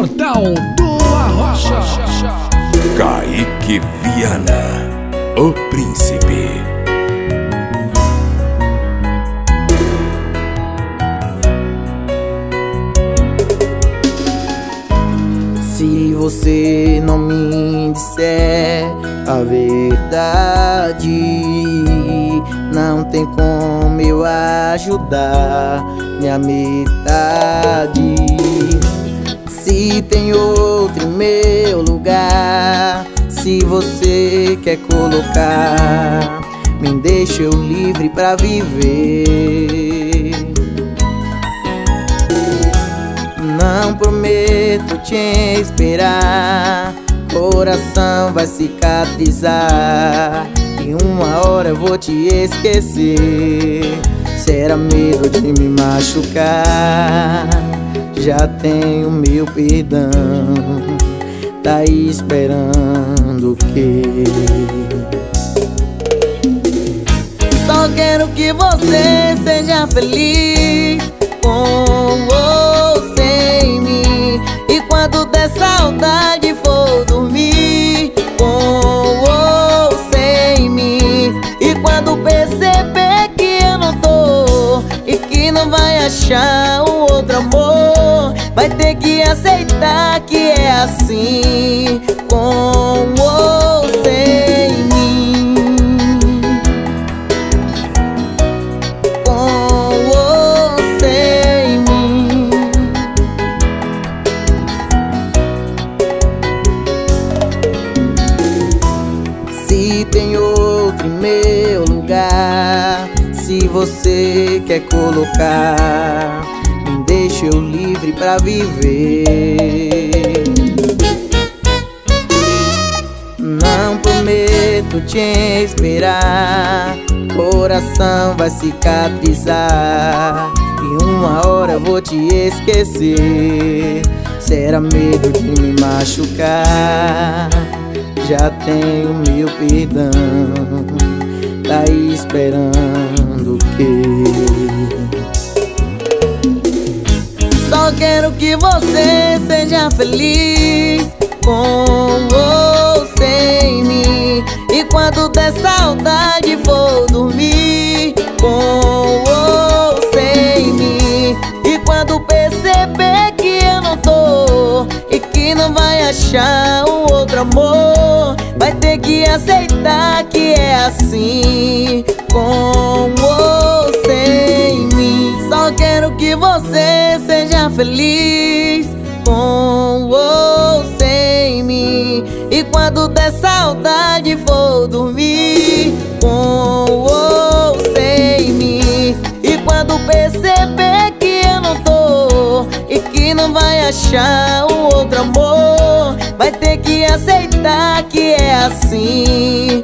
Portal do Arrocha. Kaique Viana, o príncipe. Se você não me disser a verdade, não tem como eu ajudar minha metade. Se tem outro em meu lugar, se você quer colocar, me deixa eu livre pra viver. Não prometo te esperar, coração vai cicatrizar. E uma hora eu vou te esquecer. Será medo de me machucar? Já tenho meu perdão. Tá esperando o quê? Só quero que você seja feliz com você em mim. E quando der saudade for dormir com você em mim. E quando perceber que eu não tô e que não vai achar um outro amor, vai ter que aceitar que é assim com você em mim. com você em mim. Se tem outro em meu lugar, se você quer colocar, deixa eu livre pra viver. Não prometo te esperar, coração vai cicatrizar. E uma hora eu vou te esquecer. Será medo de me machucar? Já tenho meu perdão. Tá esperando o quê? Quero que você seja feliz com você em mim. E quando der saudade for dormir com você em mim. E quando perceber que eu não tô e que não vai achar um outro amor, vai ter que aceitar que é assim com feliz com você em mim. E quando der saudade for dormir com você em mim. E quando perceber que eu não tô e que não vai achar um outro amor, vai ter que aceitar que é assim